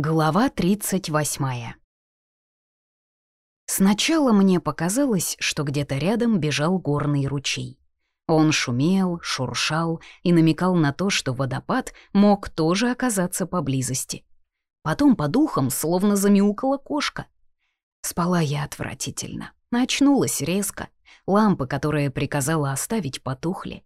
Глава 38 Сначала мне показалось, что где-то рядом бежал горный ручей. Он шумел, шуршал и намекал на то, что водопад мог тоже оказаться поблизости. Потом по духам словно замяукала кошка. Спала я отвратительно, очнулась резко. Лампы, которые приказала оставить, потухли.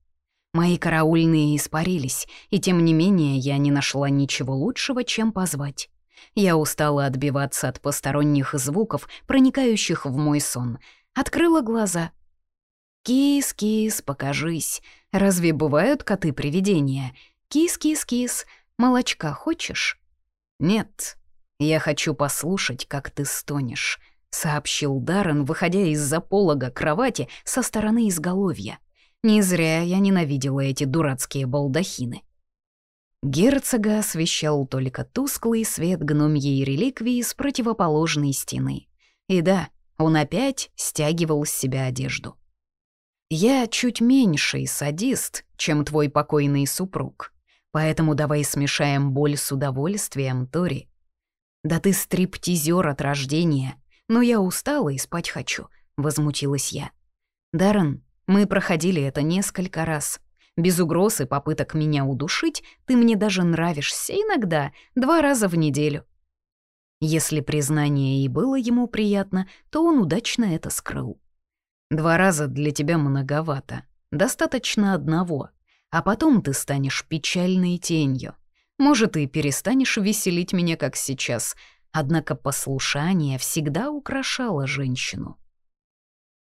Мои караульные испарились, и тем не менее я не нашла ничего лучшего, чем позвать. Я устала отбиваться от посторонних звуков, проникающих в мой сон. Открыла глаза. «Кис-кис, покажись. Разве бывают коты-привидения? Кис-кис-кис, молочка хочешь?» «Нет, я хочу послушать, как ты стонешь», — сообщил Даррен, выходя из-за полога кровати со стороны изголовья. Не зря я ненавидела эти дурацкие балдахины. Герцога освещал только тусклый свет гномьей реликвии с противоположной стены. И да, он опять стягивал с себя одежду. «Я чуть меньший садист, чем твой покойный супруг, поэтому давай смешаем боль с удовольствием, Тори. Да ты стриптизер от рождения, но я устала и спать хочу», — возмутилась я. «Даррен, мы проходили это несколько раз. Без угроз и попыток меня удушить ты мне даже нравишься иногда, два раза в неделю». Если признание и было ему приятно, то он удачно это скрыл. «Два раза для тебя многовато. Достаточно одного. А потом ты станешь печальной тенью. Может, и перестанешь веселить меня, как сейчас. Однако послушание всегда украшало женщину».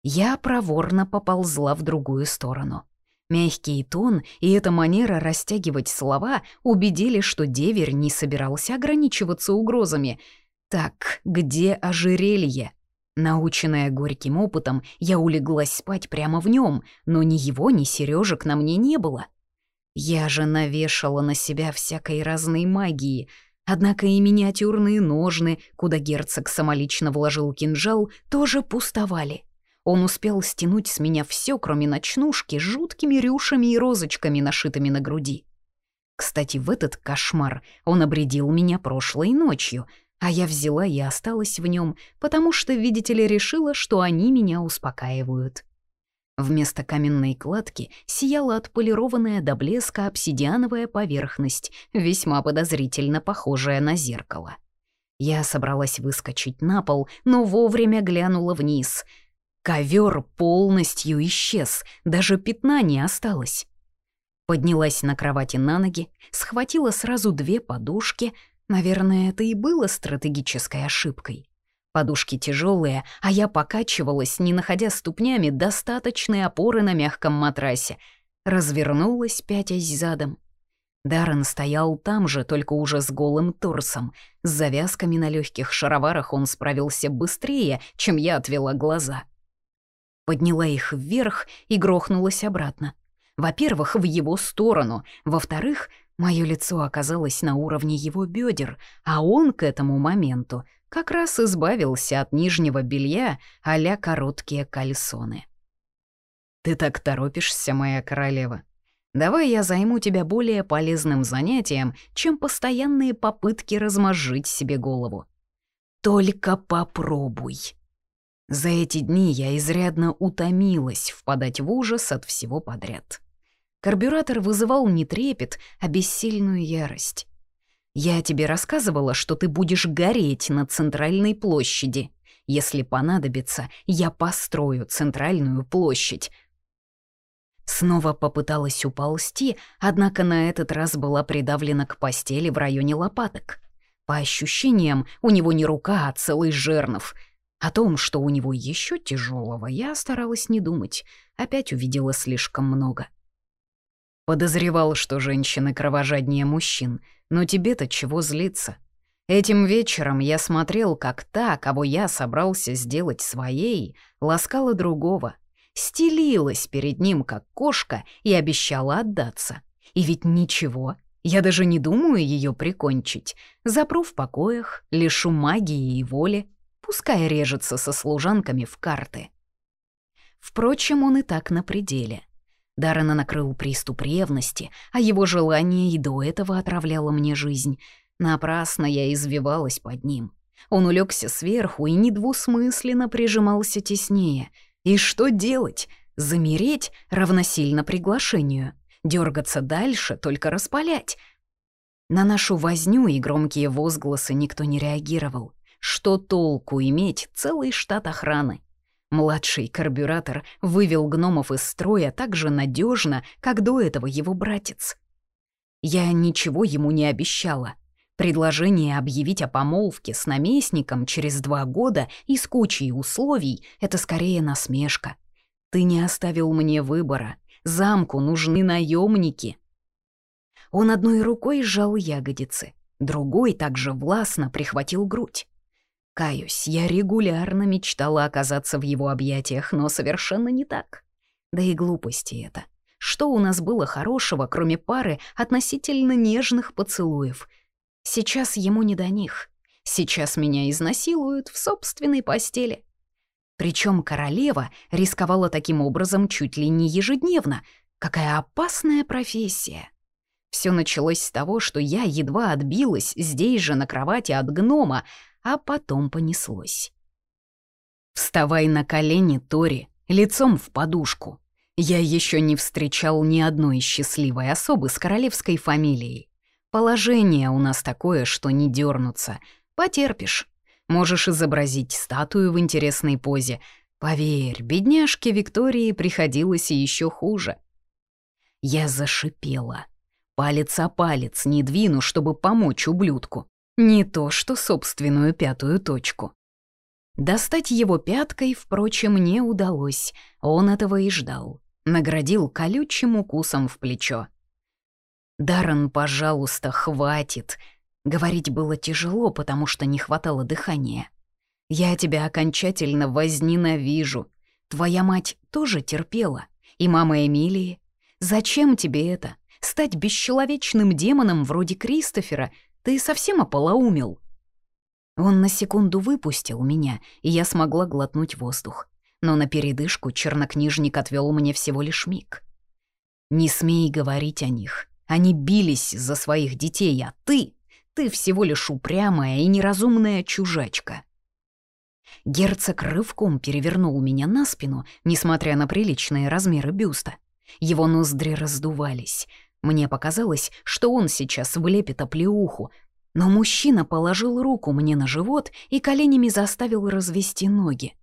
Я проворно поползла в другую сторону. Мягкий тон и эта манера растягивать слова убедили, что деверь не собирался ограничиваться угрозами. Так, где ожерелье? Наученная горьким опытом, я улеглась спать прямо в нем, но ни его, ни сережек на мне не было. Я же навешала на себя всякой разной магии, однако и миниатюрные ножны, куда герцог самолично вложил кинжал, тоже пустовали. Он успел стянуть с меня все, кроме ночнушки, жуткими рюшами и розочками, нашитыми на груди. Кстати, в этот кошмар он обредил меня прошлой ночью, а я взяла и осталась в нем, потому что, видите ли, решила, что они меня успокаивают. Вместо каменной кладки сияла отполированная до блеска обсидиановая поверхность, весьма подозрительно похожая на зеркало. Я собралась выскочить на пол, но вовремя глянула вниз — Ковер полностью исчез, даже пятна не осталось. Поднялась на кровати на ноги, схватила сразу две подушки. Наверное, это и было стратегической ошибкой. Подушки тяжелые, а я покачивалась, не находя ступнями достаточной опоры на мягком матрасе. Развернулась, пятясь задом. Даррен стоял там же, только уже с голым торсом. С завязками на легких шароварах он справился быстрее, чем я отвела глаза подняла их вверх и грохнулась обратно. Во-первых, в его сторону, во-вторых, мое лицо оказалось на уровне его бедер, а он к этому моменту как раз избавился от нижнего белья а короткие кальсоны. «Ты так торопишься, моя королева. Давай я займу тебя более полезным занятием, чем постоянные попытки размозжить себе голову. Только попробуй». За эти дни я изрядно утомилась впадать в ужас от всего подряд. Карбюратор вызывал не трепет, а бессильную ярость. «Я тебе рассказывала, что ты будешь гореть на центральной площади. Если понадобится, я построю центральную площадь». Снова попыталась уползти, однако на этот раз была придавлена к постели в районе лопаток. По ощущениям, у него не рука, а целый жернов — о том, что у него еще тяжелого, я старалась не думать. Опять увидела слишком много. Подозревал, что женщины кровожаднее мужчин, но тебе-то чего злиться? Этим вечером я смотрел, как та, кого я собрался сделать своей, ласкала другого, стелилась перед ним, как кошка, и обещала отдаться. И ведь ничего, я даже не думаю ее прикончить. Запру в покоях, лишу магии и воли, Пускай режется со служанками в карты. Впрочем, он и так на пределе. Даррена накрыл приступ ревности, а его желание и до этого отравляло мне жизнь. Напрасно я извивалась под ним. Он улегся сверху и недвусмысленно прижимался теснее. И что делать? Замереть равносильно приглашению. Дергаться дальше, только распалять. На нашу возню и громкие возгласы никто не реагировал. Что толку иметь целый штат охраны? Младший карбюратор вывел гномов из строя так же надежно, как до этого его братец. Я ничего ему не обещала. Предложение объявить о помолвке с наместником через два года и с кучей условий — это скорее насмешка. Ты не оставил мне выбора. Замку нужны наемники. Он одной рукой сжал ягодицы, другой также властно прихватил грудь. Каюсь, я регулярно мечтала оказаться в его объятиях, но совершенно не так. Да и глупости это. Что у нас было хорошего, кроме пары относительно нежных поцелуев? Сейчас ему не до них. Сейчас меня изнасилуют в собственной постели. Причем королева рисковала таким образом чуть ли не ежедневно. Какая опасная профессия. Все началось с того, что я едва отбилась здесь же на кровати от гнома, а потом понеслось. «Вставай на колени, Тори, лицом в подушку. Я еще не встречал ни одной счастливой особы с королевской фамилией. Положение у нас такое, что не дернуться. Потерпишь. Можешь изобразить статую в интересной позе. Поверь, бедняжке Виктории приходилось еще хуже. Я зашипела. Палец о палец не двину, чтобы помочь ублюдку. Не то что собственную пятую точку. Достать его пяткой, впрочем, не удалось. Он этого и ждал. Наградил колючим укусом в плечо. «Даррен, пожалуйста, хватит!» Говорить было тяжело, потому что не хватало дыхания. «Я тебя окончательно возненавижу. Твоя мать тоже терпела. И мама Эмилии. Зачем тебе это? Стать бесчеловечным демоном вроде Кристофера? Ты совсем ополоумел?» Он на секунду выпустил меня, и я смогла глотнуть воздух. Но на передышку чернокнижник отвел мне всего лишь миг. «Не смей говорить о них. Они бились за своих детей, а ты... Ты всего лишь упрямая и неразумная чужачка». Герцог рывком перевернул меня на спину, несмотря на приличные размеры бюста. Его ноздри раздувались. Мне показалось, что он сейчас влепит оплеуху, но мужчина положил руку мне на живот и коленями заставил развести ноги.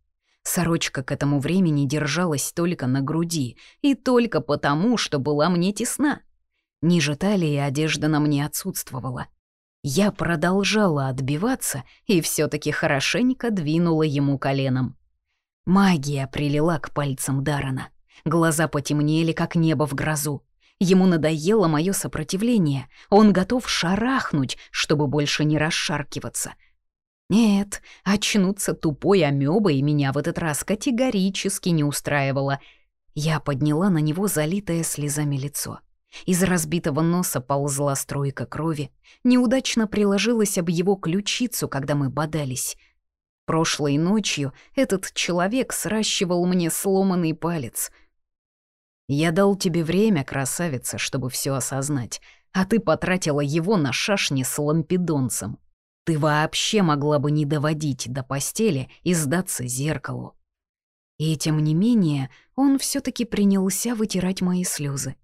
Сорочка к этому времени держалась только на груди, и только потому, что была мне тесна. Ниже талии одежда на мне отсутствовала. Я продолжала отбиваться и все таки хорошенько двинула ему коленом. Магия прилила к пальцам Дарана. Глаза потемнели, как небо в грозу. Ему надоело мое сопротивление. Он готов шарахнуть, чтобы больше не расшаркиваться. Нет, очнуться тупой амебой меня в этот раз категорически не устраивало. Я подняла на него залитое слезами лицо. Из разбитого носа ползла струйка крови, неудачно приложилась об его ключицу, когда мы бодались. Прошлой ночью этот человек сращивал мне сломанный палец. «Я дал тебе время, красавица, чтобы все осознать, а ты потратила его на шашни с лампидонцем. Ты вообще могла бы не доводить до постели и сдаться зеркалу». И тем не менее он все таки принялся вытирать мои слезы.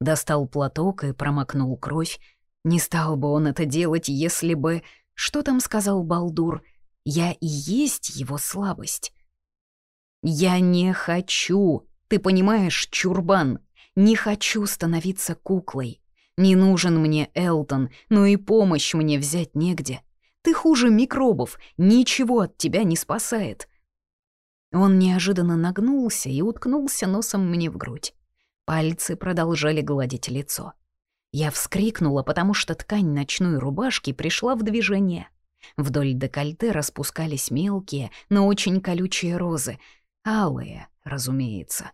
Достал платок и промокнул кровь. Не стал бы он это делать, если бы... Что там сказал Балдур? Я и есть его слабость. «Я не хочу, ты понимаешь, чурбан, не хочу становиться куклой. Не нужен мне Элтон, но и помощь мне взять негде. Ты хуже микробов, ничего от тебя не спасает». Он неожиданно нагнулся и уткнулся носом мне в грудь. Пальцы продолжали гладить лицо. Я вскрикнула, потому что ткань ночной рубашки пришла в движение. Вдоль декольте распускались мелкие, но очень колючие розы. Алые, разумеется.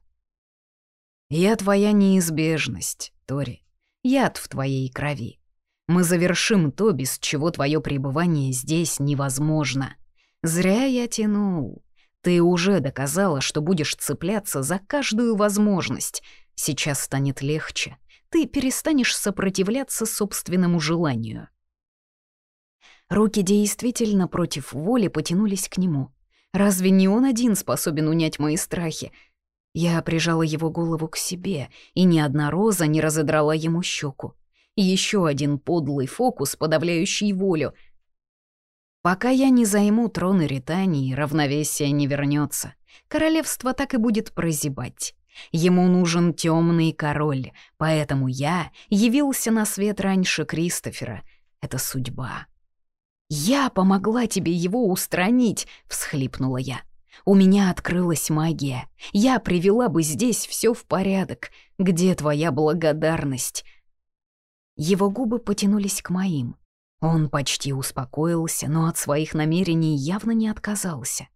«Я твоя неизбежность, Тори. Яд в твоей крови. Мы завершим то, без чего твое пребывание здесь невозможно. Зря я тянул. Ты уже доказала, что будешь цепляться за каждую возможность. Сейчас станет легче. Ты перестанешь сопротивляться собственному желанию. Руки действительно против воли потянулись к нему. Разве не он один способен унять мои страхи? Я прижала его голову к себе, и ни одна роза не разодрала ему щеку. Еще один подлый фокус, подавляющий волю. Пока я не займу трон Иритании, равновесие не вернется. Королевство так и будет прозябать. Ему нужен темный король, поэтому я явился на свет раньше Кристофера. Это судьба. «Я помогла тебе его устранить», — всхлипнула я. «У меня открылась магия. Я привела бы здесь все в порядок. Где твоя благодарность?» Его губы потянулись к моим. Он почти успокоился, но от своих намерений явно не отказался.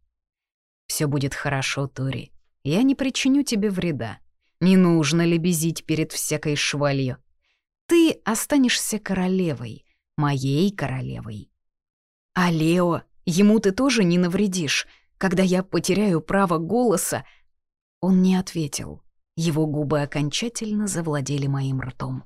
Все будет хорошо, Тори. Я не причиню тебе вреда. Не нужно лебезить перед всякой швалью. Ты останешься королевой, моей королевой. А Лео, ему ты тоже не навредишь. Когда я потеряю право голоса...» Он не ответил. Его губы окончательно завладели моим ртом.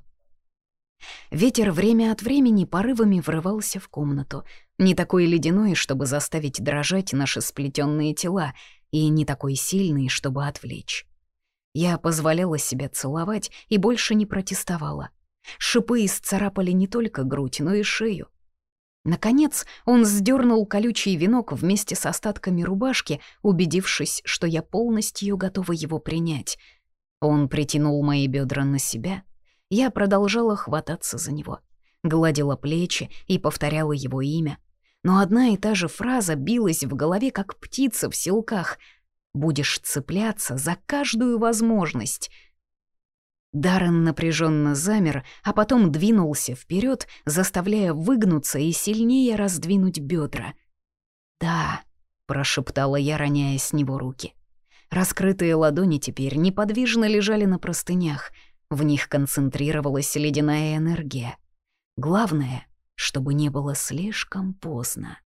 Ветер время от времени порывами врывался в комнату, не такой ледяной, чтобы заставить дрожать наши сплетенные тела, и не такой сильный, чтобы отвлечь. Я позволяла себя целовать и больше не протестовала. Шипы исцарапали не только грудь, но и шею. Наконец он сдернул колючий венок вместе с остатками рубашки, убедившись, что я полностью готова его принять. Он притянул мои бедра на себя. Я продолжала хвататься за него, гладила плечи и повторяла его имя. Но одна и та же фраза билась в голове, как птица в селках. «Будешь цепляться за каждую возможность», Даррен напряженно замер, а потом двинулся вперед, заставляя выгнуться и сильнее раздвинуть бедра. «Да», — прошептала я, роняя с него руки. Раскрытые ладони теперь неподвижно лежали на простынях. В них концентрировалась ледяная энергия. Главное, чтобы не было слишком поздно.